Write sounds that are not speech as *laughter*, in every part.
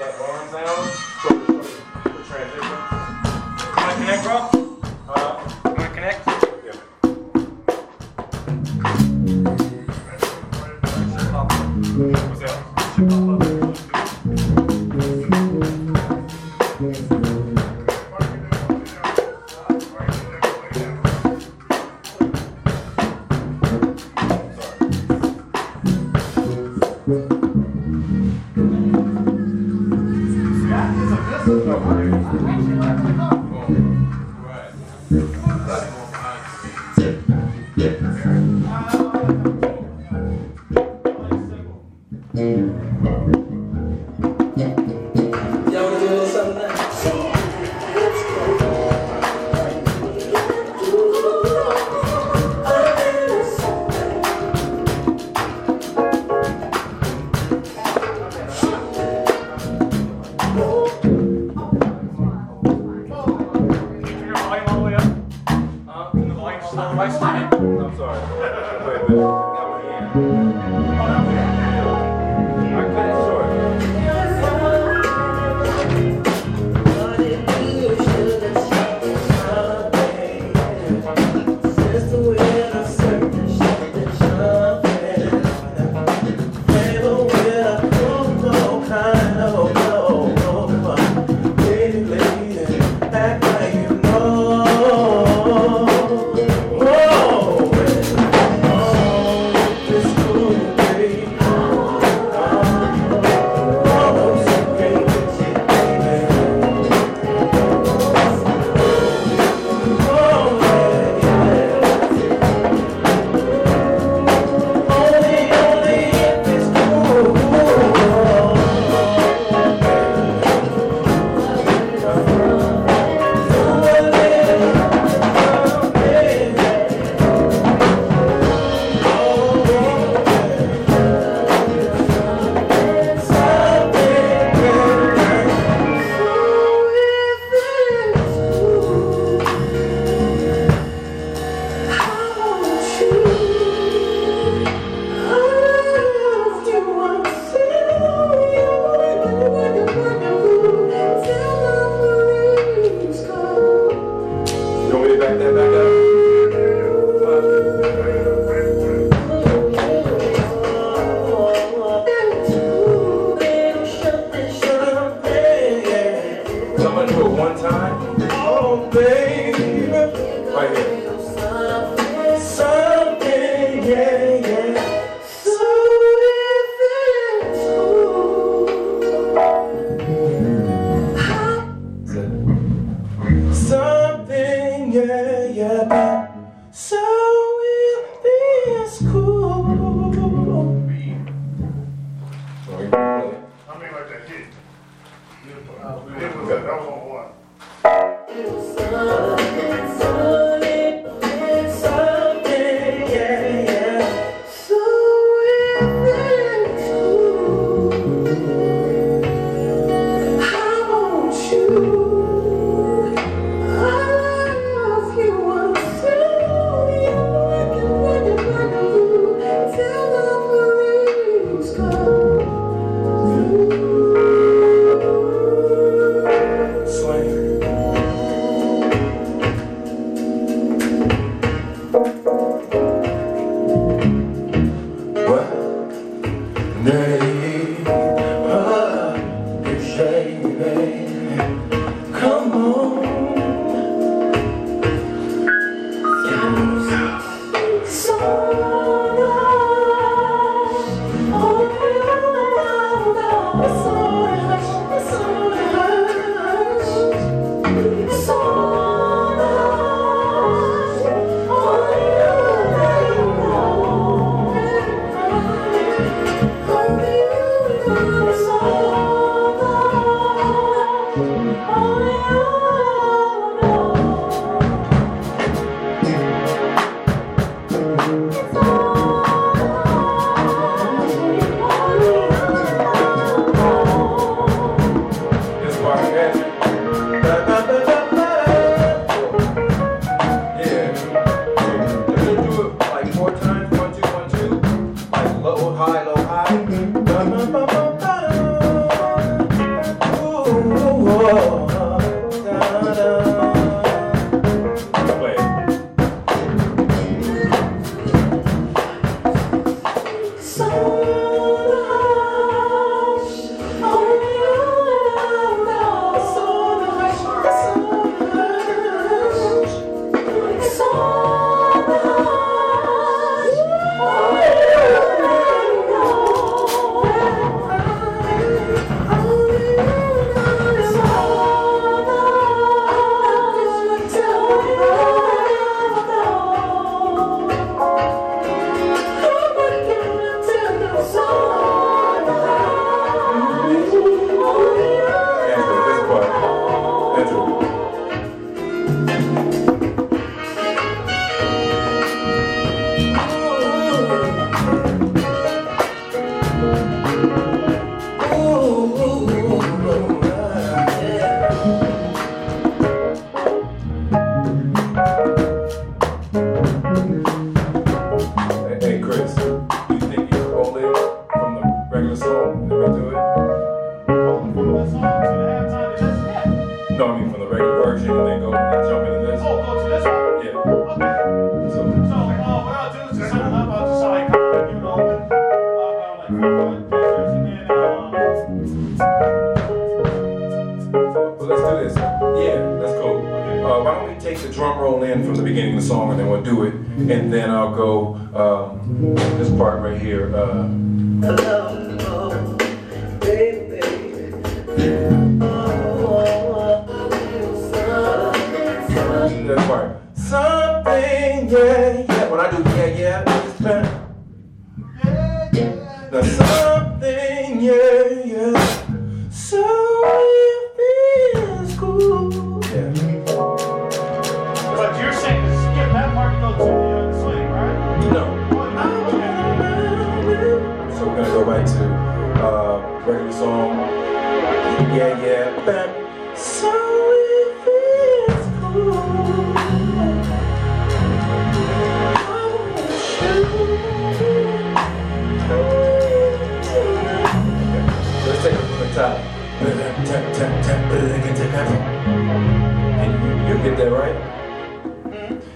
that horn sound.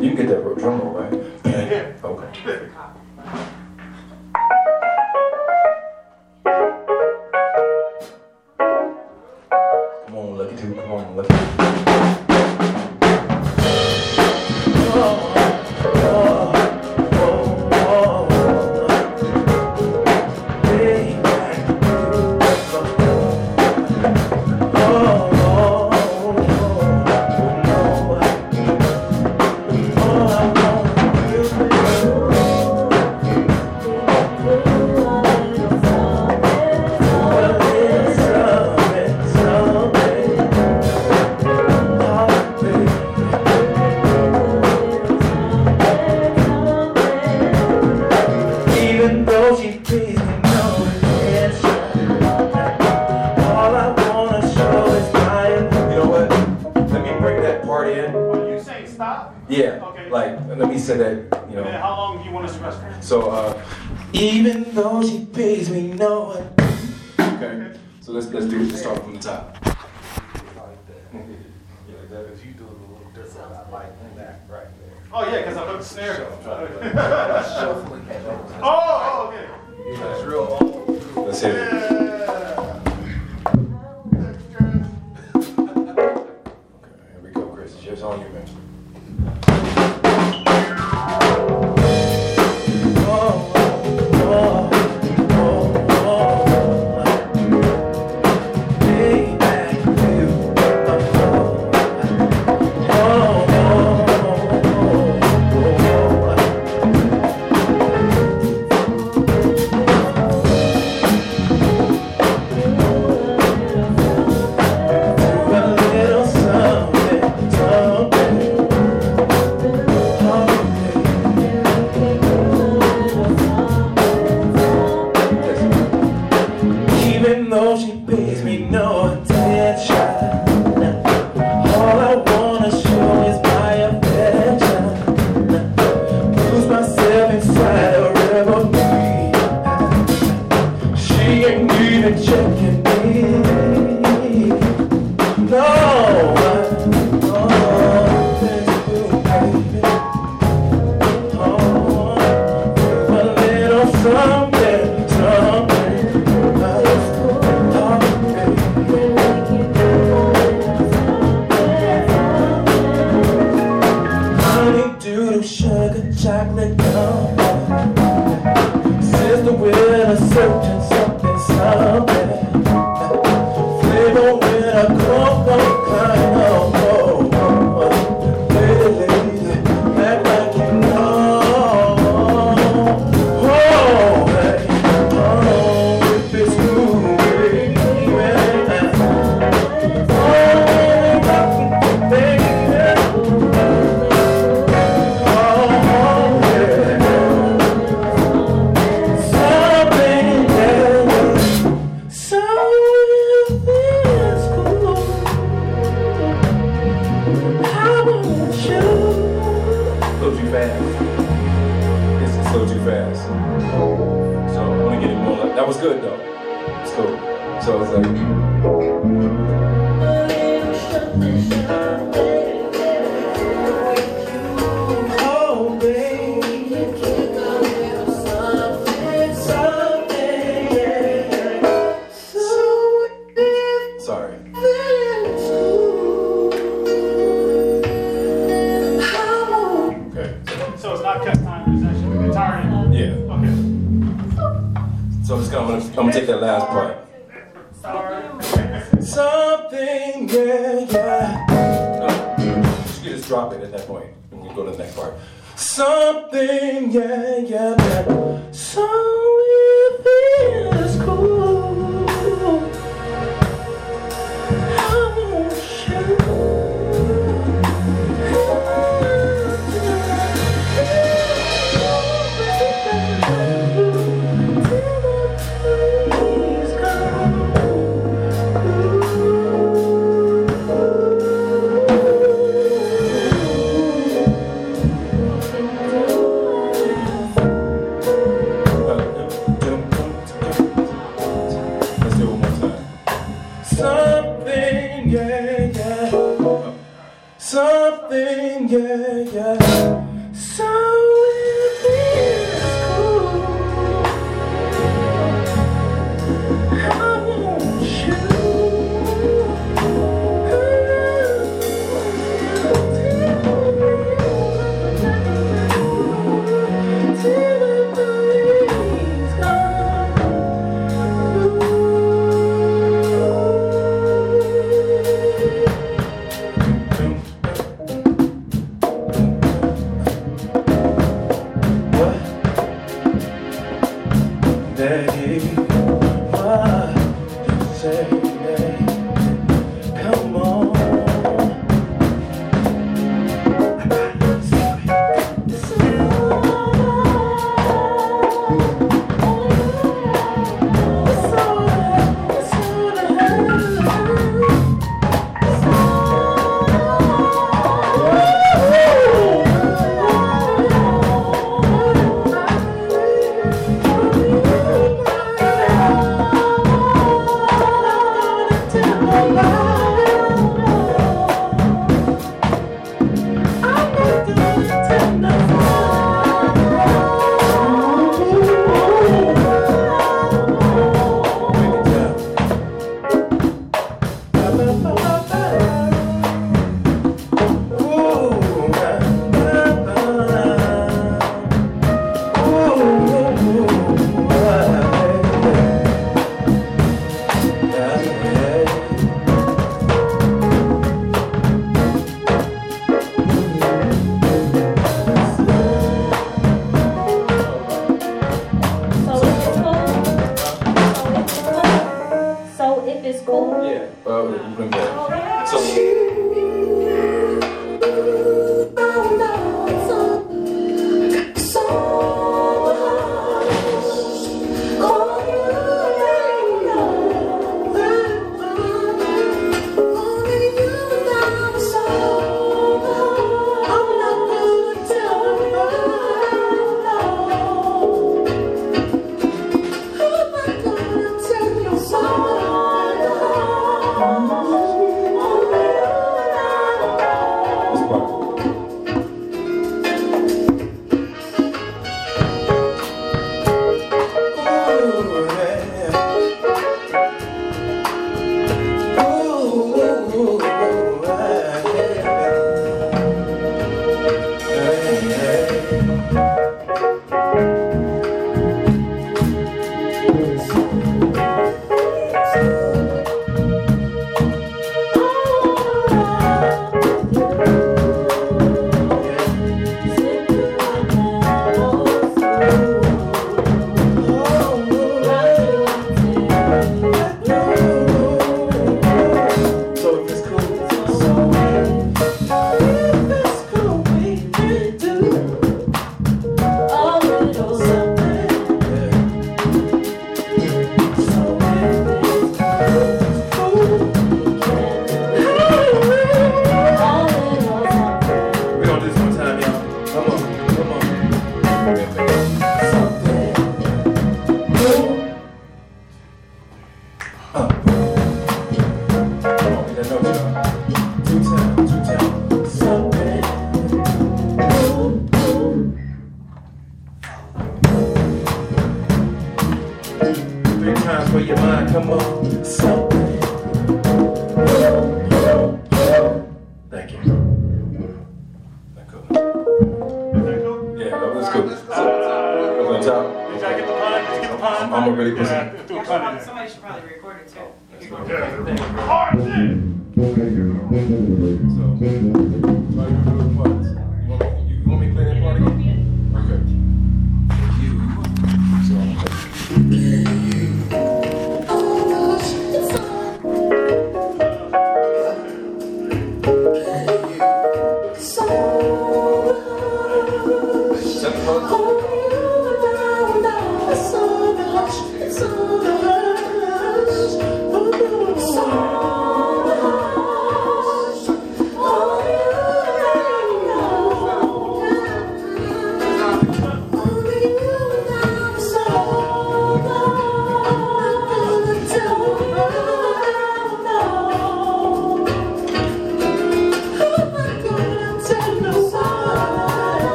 You get that drum roll, right? Yeah. Okay.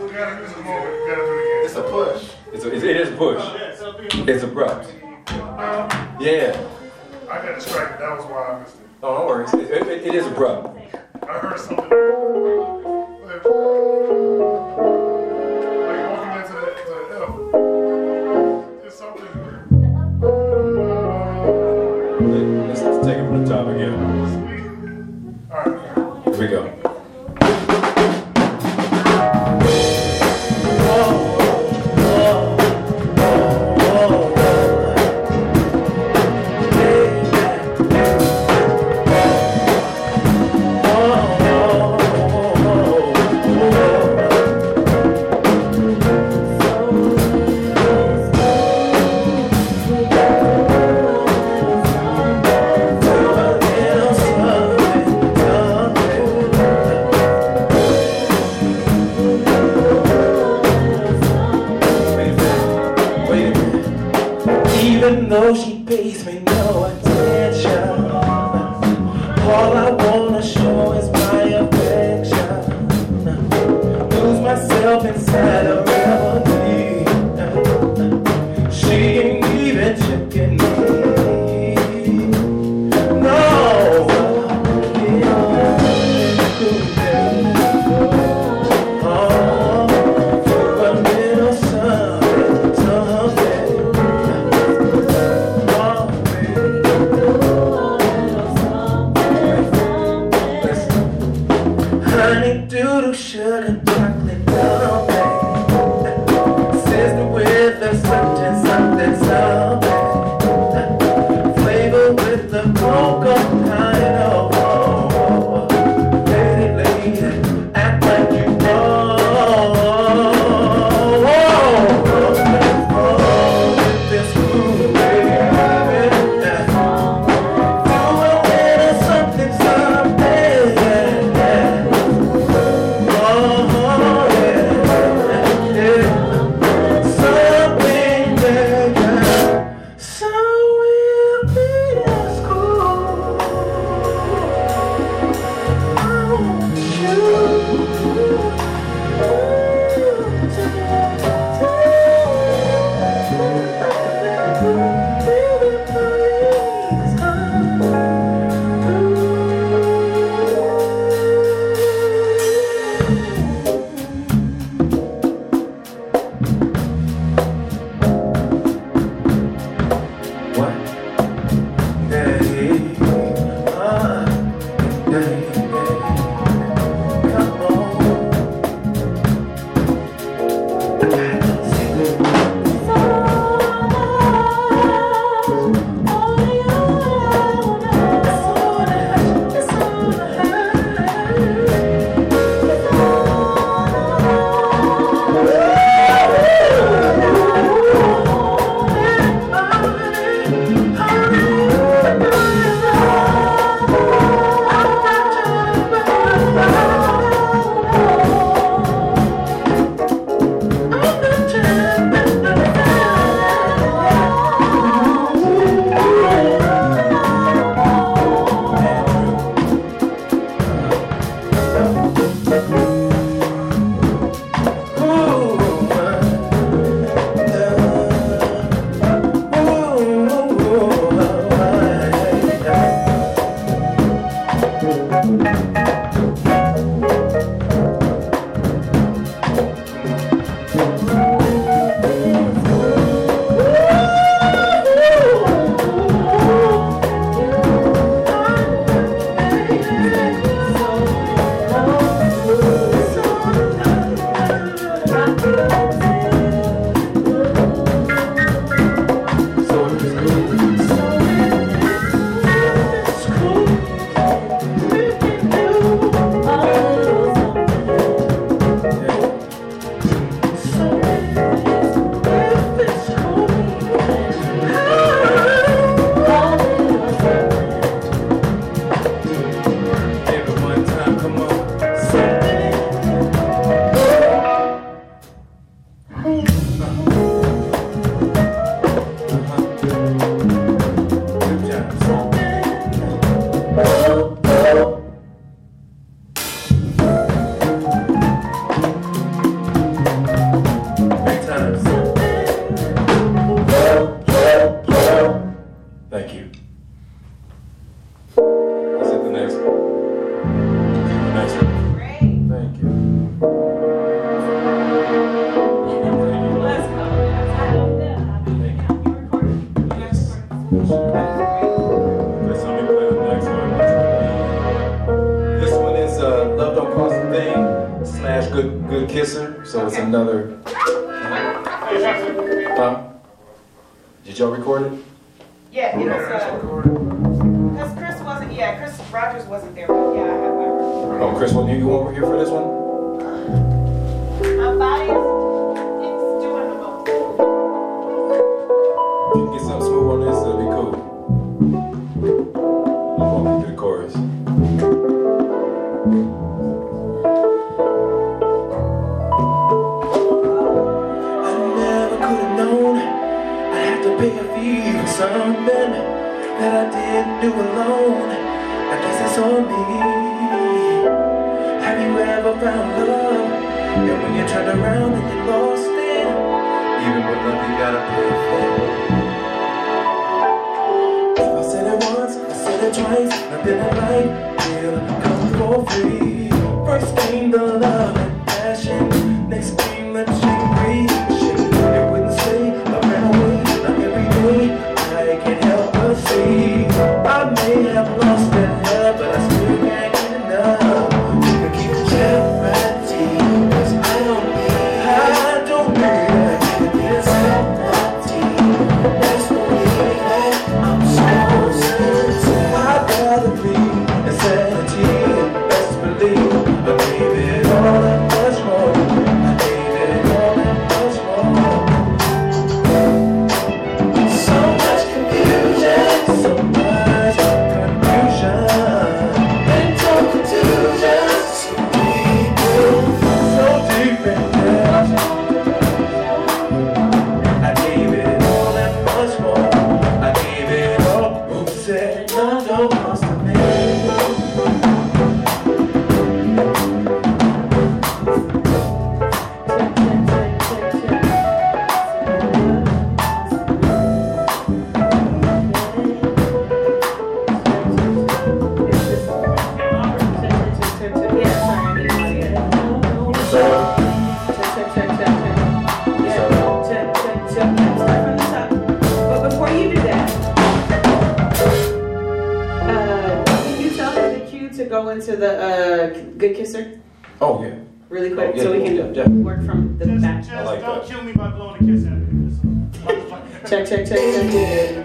It's a push. It's a, it's, it is a push. It's abrupt. Yeah. I got distracted. That was why I missed it. Oh, no worries. It, it, it is abrupt. I heard something. good kisser? Oh yeah. Really oh, quick, oh, yeah, so we can yeah, yeah. work from the just, back. Just like don't that. kill me by blowing a kiss at me. *laughs* check, check, check, check.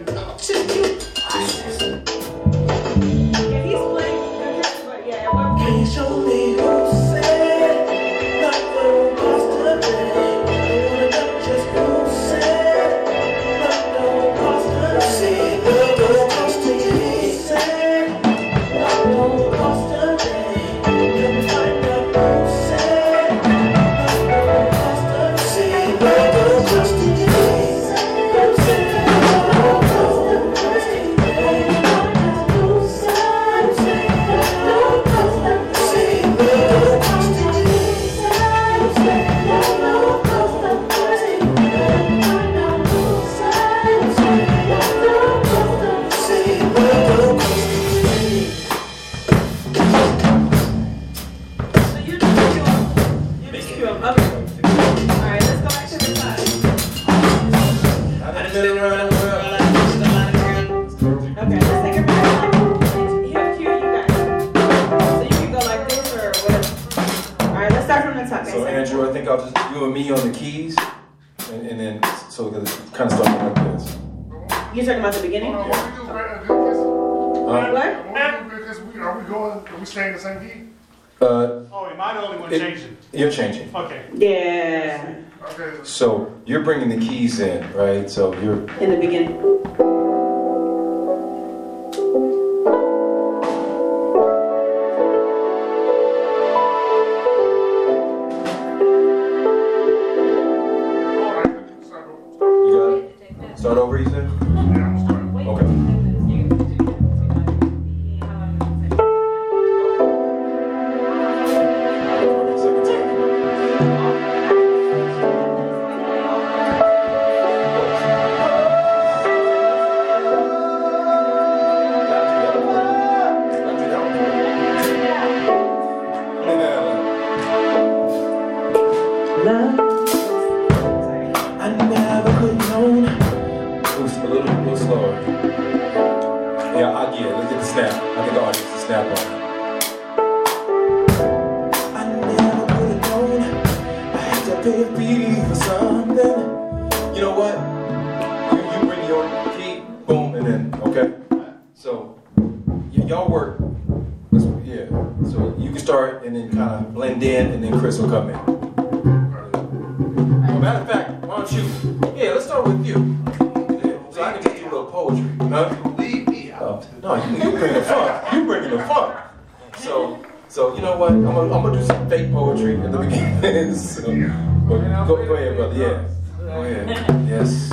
right? So you're in the beginning. I'm, gonna do some fake poetry in the beginning. *laughs* so, but go, go ahead, brother. Yeah. Go ahead. *laughs* Yes.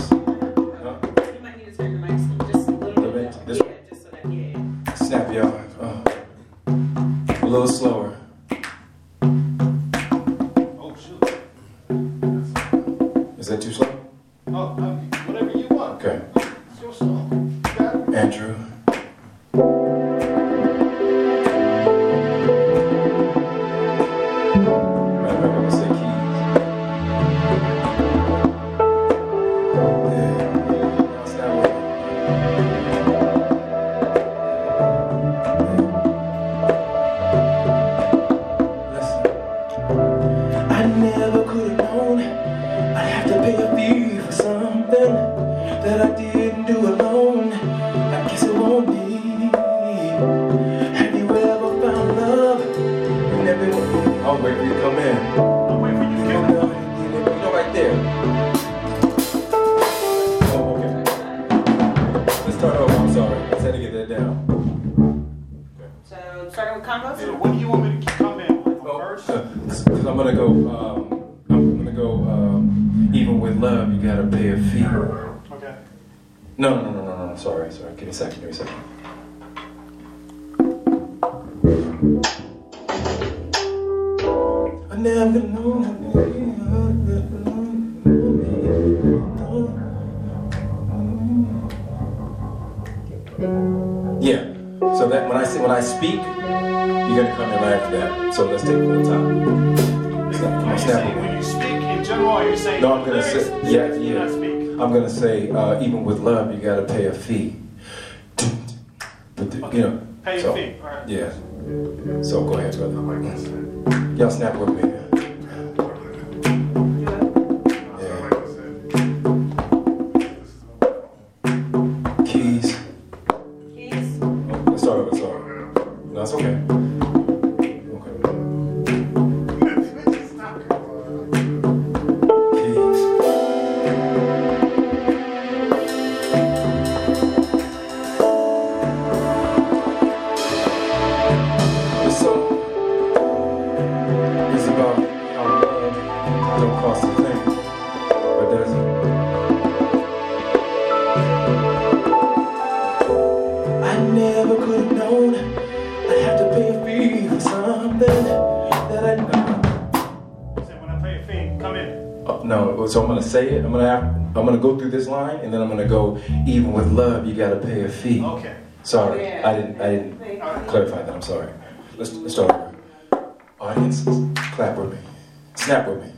no, I'm gonna say, yeah, yeah. I'm gonna say uh, even with love, you gotta pay a fee. But the, okay. you know, pay so, a fee. Yeah. So go ahead, brother. Y'all snap with me. gonna go through this line, and then I'm gonna go. Even with love, you gotta pay a fee. Okay. Sorry, yeah. I didn't. I didn't clarify that. I'm sorry. Let's, let's start. Audiences, clap with me, snap with me.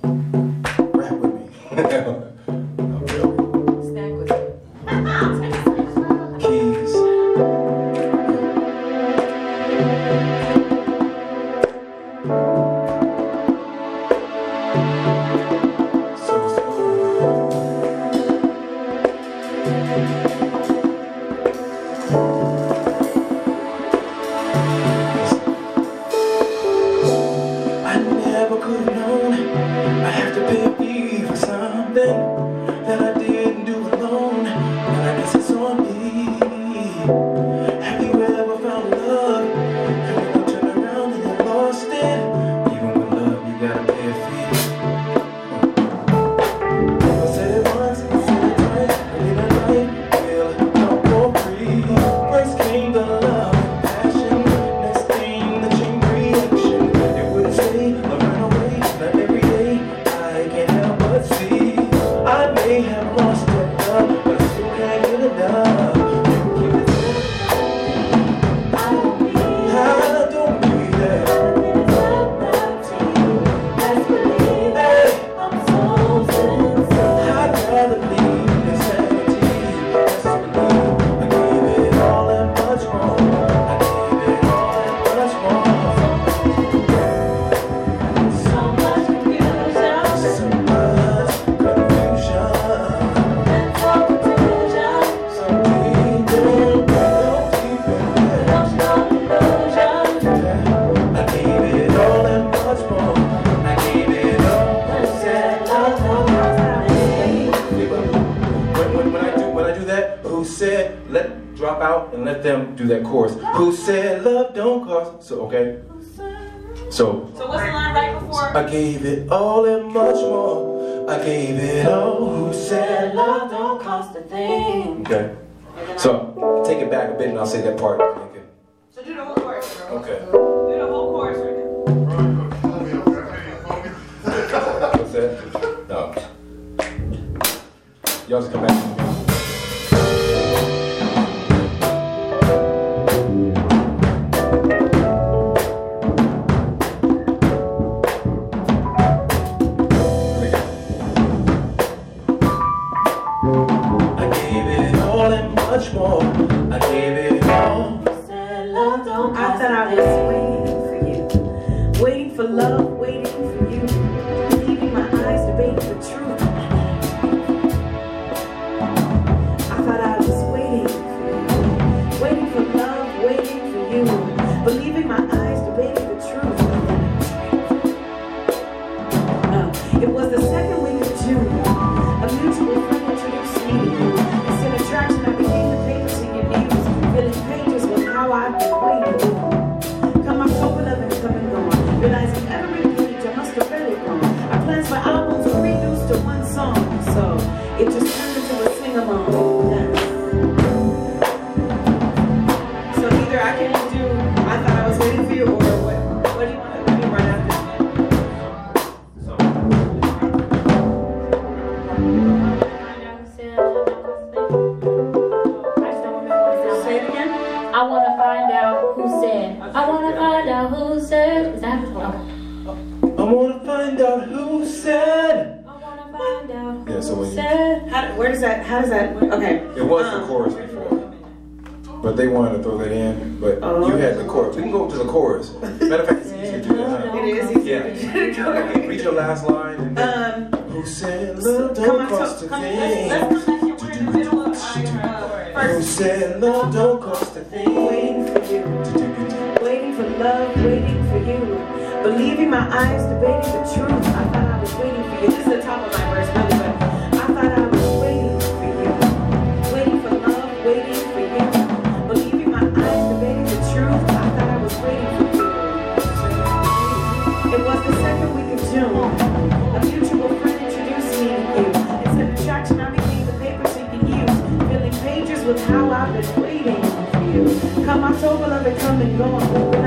gave it all and much more. I gave it all. Who said love don't cost a thing? Okay. So take it back a bit and I'll say that part. Okay. So do the whole chorus, bro. Okay. Do the whole chorus right now. What's that? No. Y'all just come back. Where does that? How does that? Okay. It was the um. chorus before, but they wanted to throw that in. But oh, you had the chorus. We can go to the chorus. *laughs* Matter of fact, it's easier to do that. Huh? It is easier. Yeah. yeah. Read your last line. Um. Who said love don't cost a thing? Let's, come back to the middle of our uh, Who said love don't cost a thing? Waiting for you. Waiting for love. Waiting for you. Believing my eyes, debating the truth. I thought I was waiting for you. This is the top of my verse. come and go.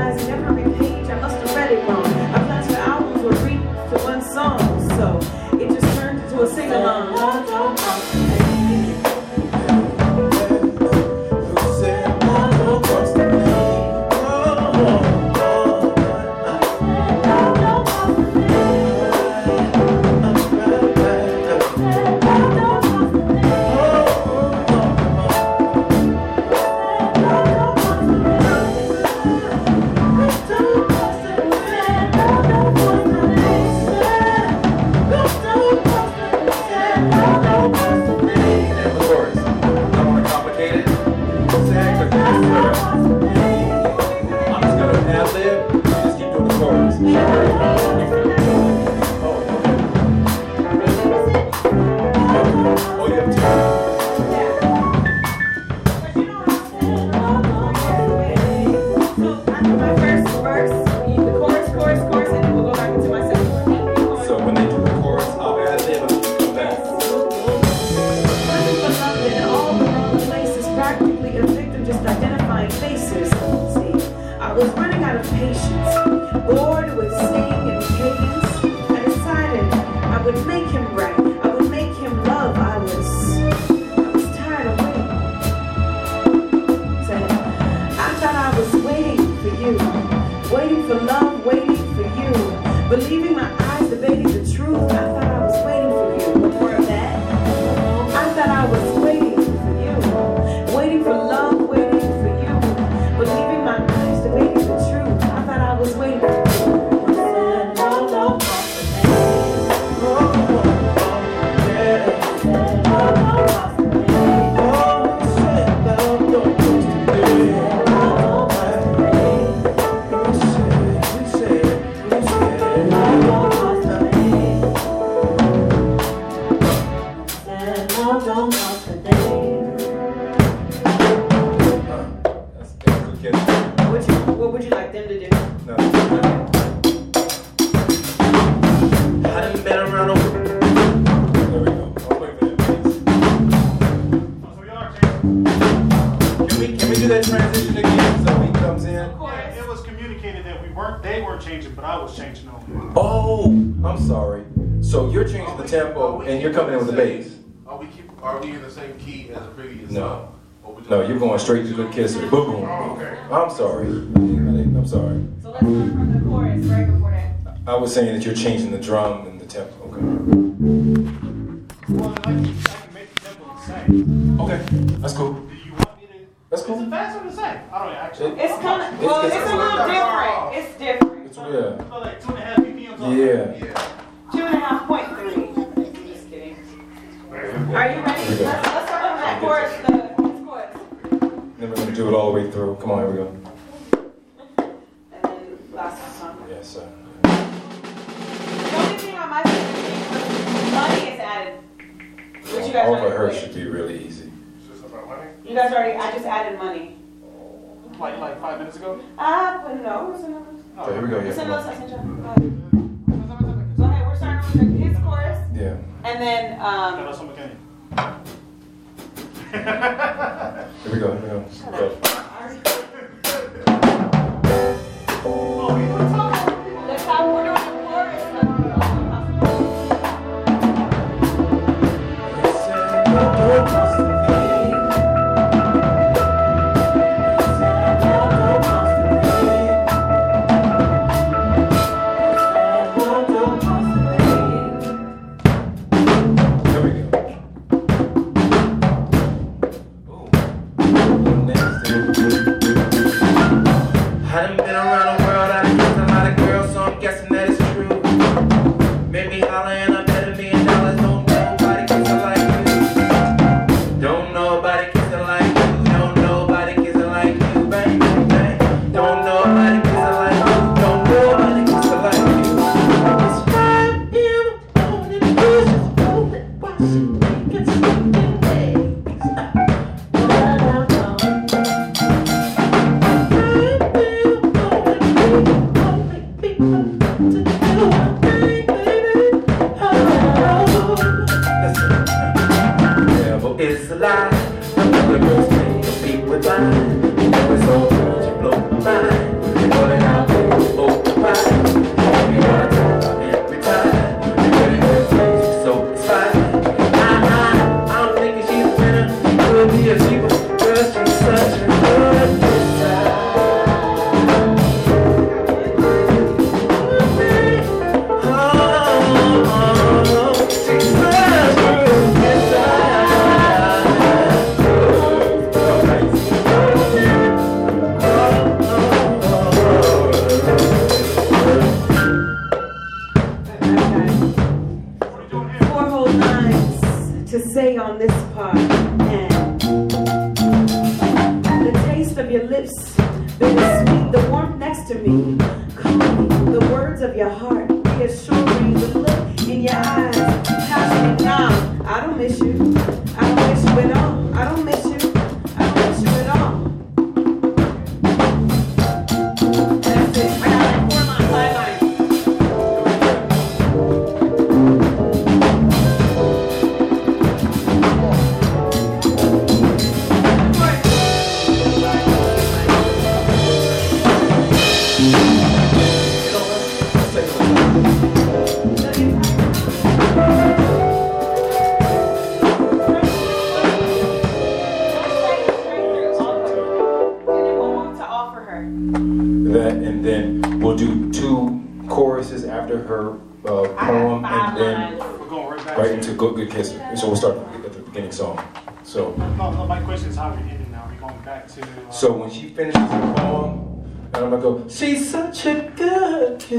Key as the previous No. song? Or we just- No, you're going straight to Good Kisser. Boom, boom. Oh, okay. I'm sorry. I'm sorry. So let's start from the chorus right before that. I was saying that you're changing the drum and the tempo. Okay. Well, I can, I can make the tempo the same. Okay, that's cool. Do you want me to? That's Is it fast or the same? I don't know, actually. It's kind of, well, it's, it's- a little different. It's different. It's, yeah. So like two and a half BPMs on Yeah. Yeah. Two and a half point three. Just kidding. Are you ready? Let's, let's start on that chorus, the chorus. Then we're gonna do it all the way through. Come on, here we go. And then last song. Yes, sir. The only thing on my thing, money is added. Which you guys Over her already should be really easy. It's just about money? You guys already, I just added money. Like, like five minutes ago? Ah, but no, it's another. Okay, here we go. Yeah, It's come another on. section. Go ahead. Yeah. and then, um, That's what McKinney. Here we go. Here we go. Go. Oh, Done been around the world, I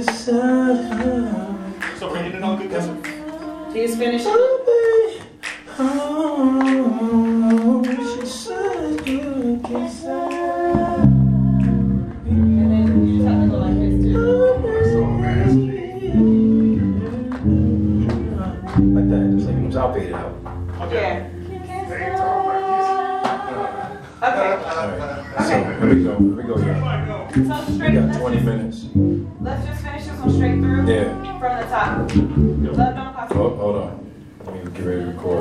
So we're ending all good, Kessler? He's finished. Hold, on. Let me get ready to record.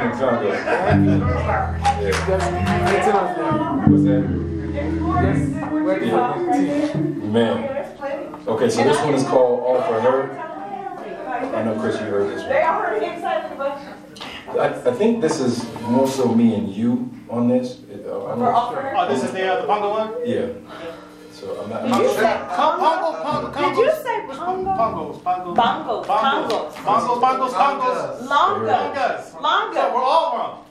in the car. Yeah. What's that? Yes. Yeah. Man. Okay, so this one is called All for Her. I know, Chris, you heard this one. I, I, think this is more so me and you on this. Uh, oh, this is the, uh, the bunga one? Yeah. So I'm not. Did you say Pongo? Pongo, Pongo. Did you say Pongo? Pongos, Pongos. Bongos, Pongos. Pongos, Pongos, Pongos. Longas. Longas. Longas. We're all wrong.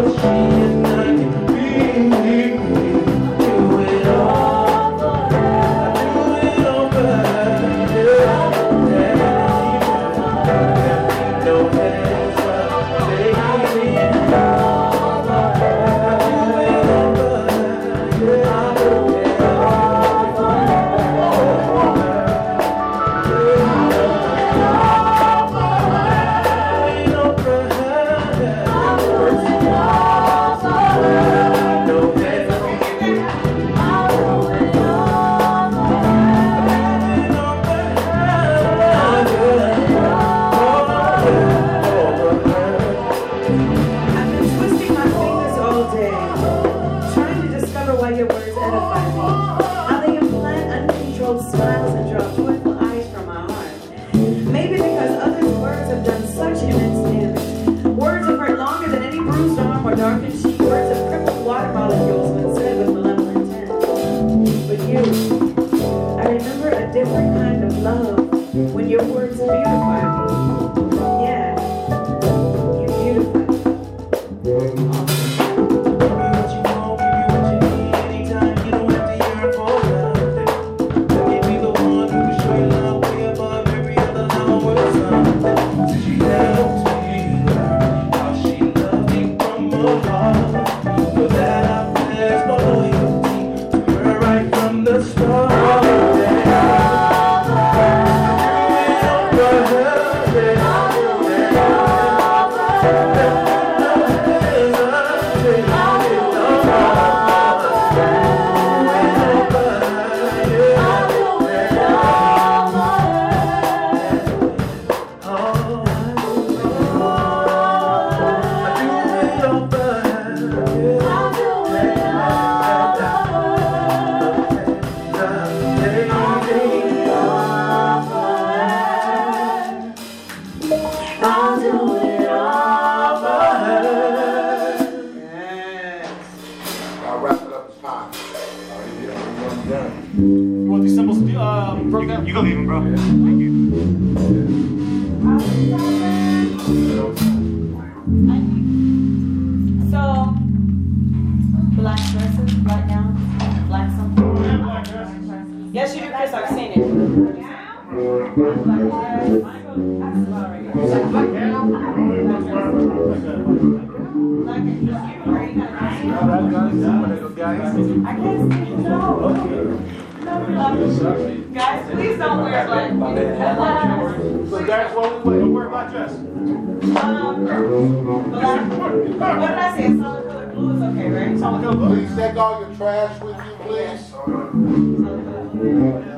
she is not. Guys, please don't wear black. So that's what we. Don't worry about dress. Um, black. What did I say? Solid color blue is okay, right? Solid color blue. Please take all your trash with you, please.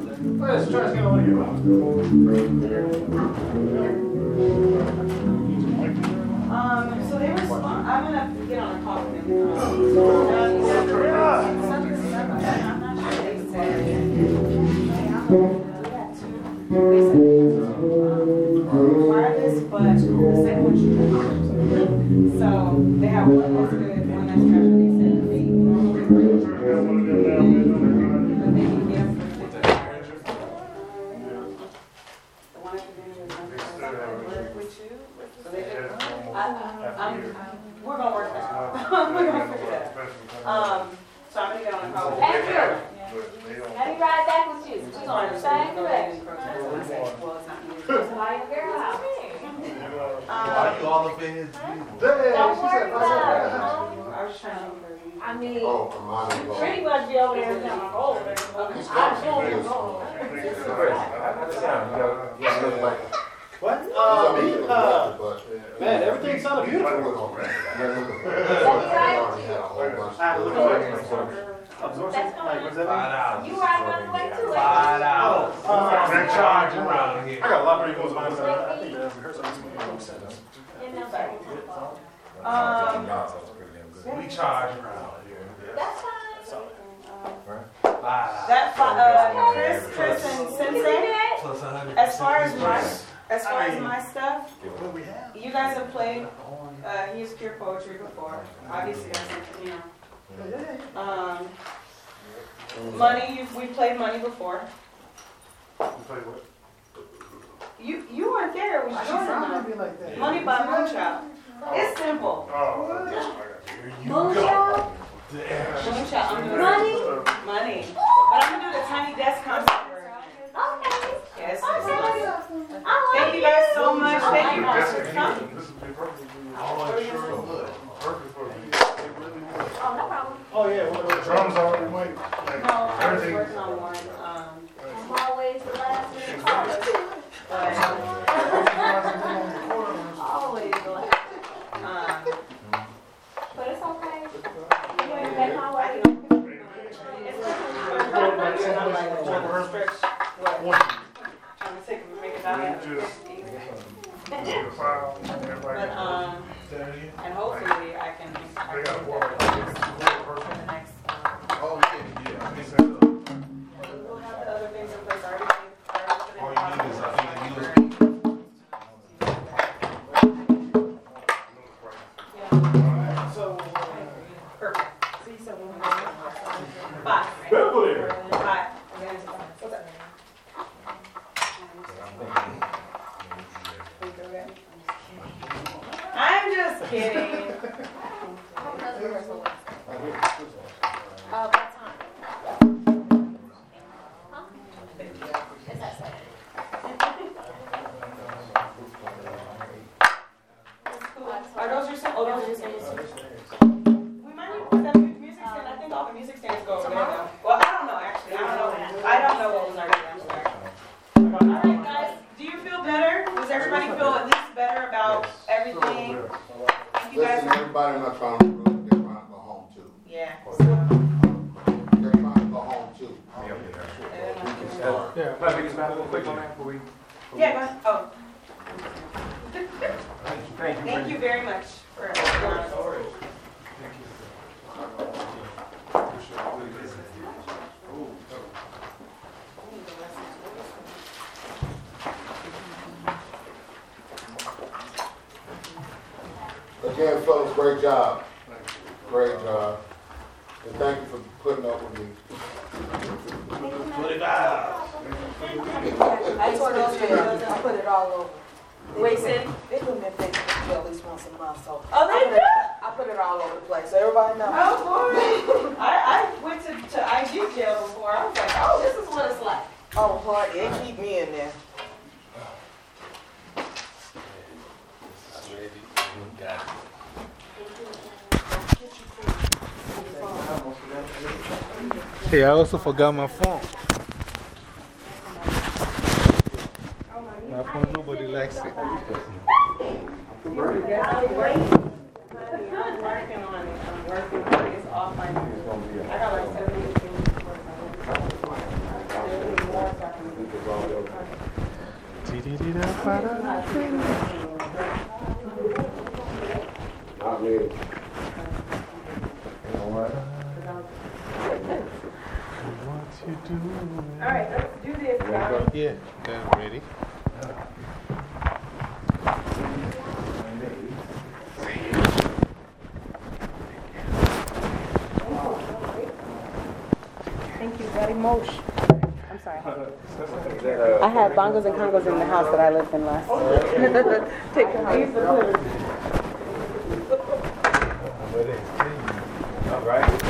Let's try to get one of your Um, so they respond. I'm going to get on a call with them. Um, I'm not sure they said. They said, this, but the second one should So they have one that's good, one that's treasured. I, we're gonna work that out. *laughs* We're gonna figure that out. Um, so I'm gonna get on a call. with Andrew. Yeah. Let me ride back with you. We're going the same direction. Well, it's not me. Like, girl. Um, all up in his? Don't worry about it. I was trying to. I mean, Oh, come on. pretty much be over there now. Over. I'm sure you're going. I understand. You gotta- you gotta look like- What? He's Uh, me, uh, man, everything sounded beautiful. *laughs* I had to look at Absorption, like, what's that mean? You ride one way too. Five dollars. Uh, They're charging around I got a lot of people behind me. I think they rehearsed something. In them circles. Um, That's pretty damn good. We charge around here. That's fine. Five dollars. that, uh, Chris, Chris and Sensei, Plus a hundred. as far as my, as far as my stuff, What we have? you guys have played, uh, he used pure poetry before. Obviously, that's you know. Um, money, you, we played money before. You, you weren't there, it was Jordan. though. like that? Money by Moonchild. It's simple. Moonshine? Moonchild, I'm doing Money? money. But I'm gonna do the tiny desk concert. Okay. Yes, it's Okay. nice. I Thank like you it. guys so much. Thank you I for coming. Oh, no problem. Oh, yeah. what- what- Drums already wait. No, I was working on one, um, I'm always the last minute caller. but, Always the last. um, But it's okay. You ain't back my I way. It's just, I'm like trying to stretch, what, trying to take, make it out. But, um, and hopefully I can, I can do that for the next, um, Oh, yeah, yeah. I think so. Fellas, great job. Great job. And thank you for putting up with me. Twenty-five. I tore those videos, I put it all over. Wasted. They put me in Facebook at least once a month, so. Oh, they I put do? it- I put it all over the place, so everybody knows. Oh, boy. I, I went to, to IG jail before. I was like, oh, this is what it's like. Oh, hard, they keep me in there. Hey, I also forgot my phone. My phone, nobody likes it. I'm working on it. I'm working on it. It's off my. I got like seventy things to work on. There'll be more so I can- Yeah. What you do? All right, let's do this, y'all. Yeah, they're ready. Thank you very much. I'm sorry. I had bongos and congos in the house that I lived in last. *laughs* Take your house. All right.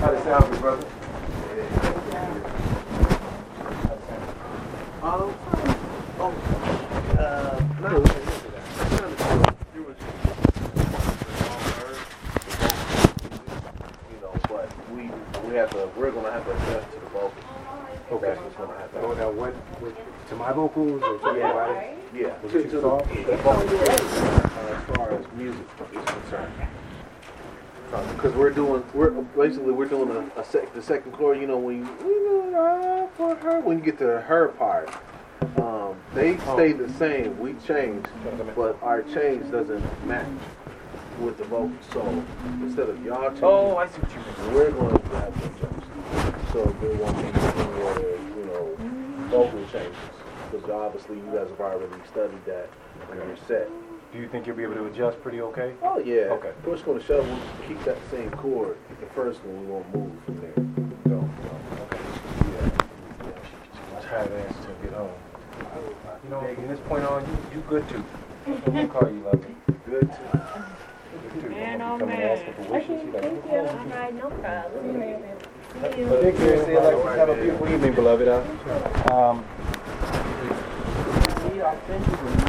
How does it sound, good brother? Um, oh, uh, no, there was, you know, but we, we have to, we're gonna have to adjust to the vocals. Okay. That's what's gonna happen. Oh, now what, what, to my vocals or to everybody? Yeah, Was to, it to too the, soft? the vocals, uh, as far as music is concerned. Because we're doing, we're basically, we're doing a, a sec, the second chord, you know, when you, you know, for her, when you get to her part, um, they stay the same, we change, but our change doesn't match with the vocals. So instead of y'all changing, Oh, I see what you mean. we're going to have to adjust. So there won't be any more, you know, vocal changes. Because obviously you guys have already studied that in your set. Do you think you'll be able to adjust pretty okay? Oh, yeah. Okay. Push going to shove, we'll keep that same chord. The first one, we won't move from there. So, Okay. yeah. Tired ass to get home. You know, from this point on, you, you good too. I'm gonna call you lovely. Good too. Good too. Man, I'm oh, gonna be coming man. asking for wishes. She like, Thank you. All right, no problem. Thank you. Say it like this. Have a beautiful evening, beloved. Um, That is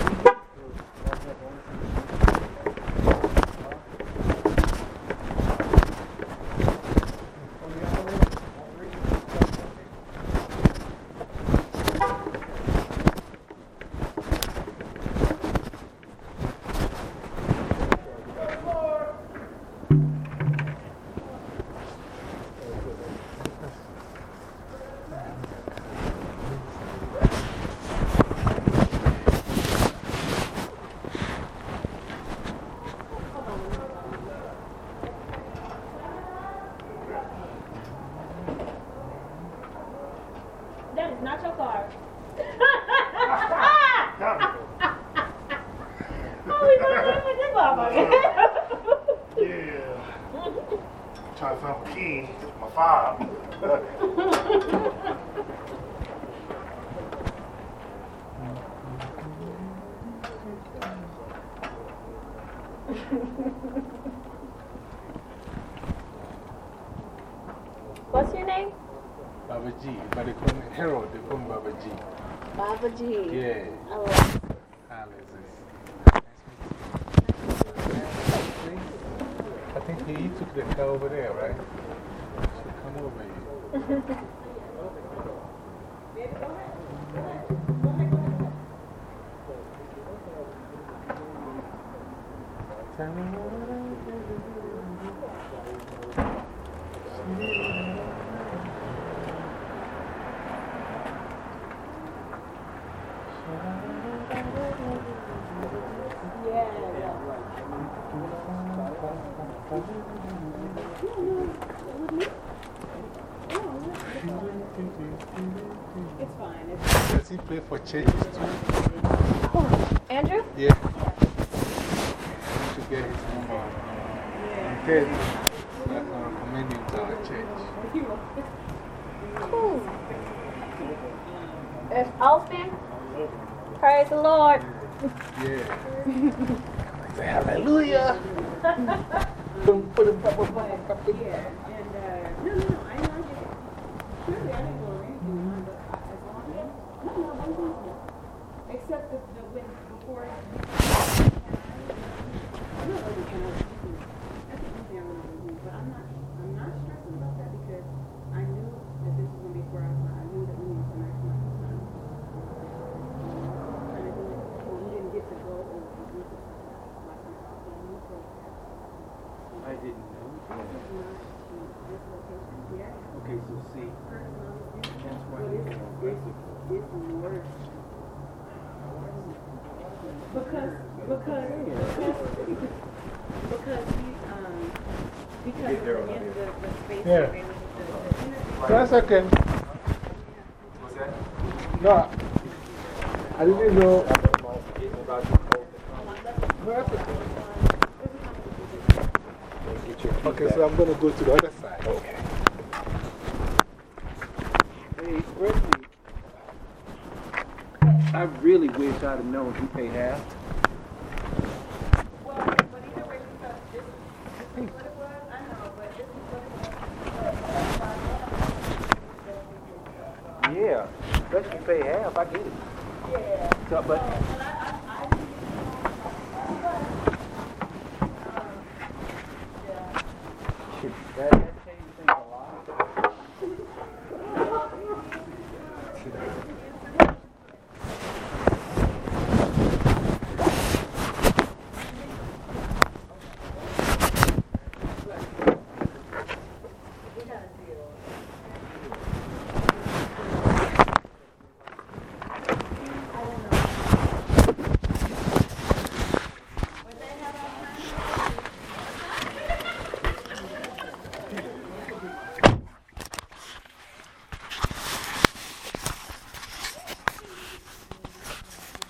He play for churches too? Oh, Andrew? Yeah. To get his number. I'm telling you, I can recommend him to our church. Cool. It's Austin. Praise the Lord. Yeah. Say *laughs* hallelujah. *laughs*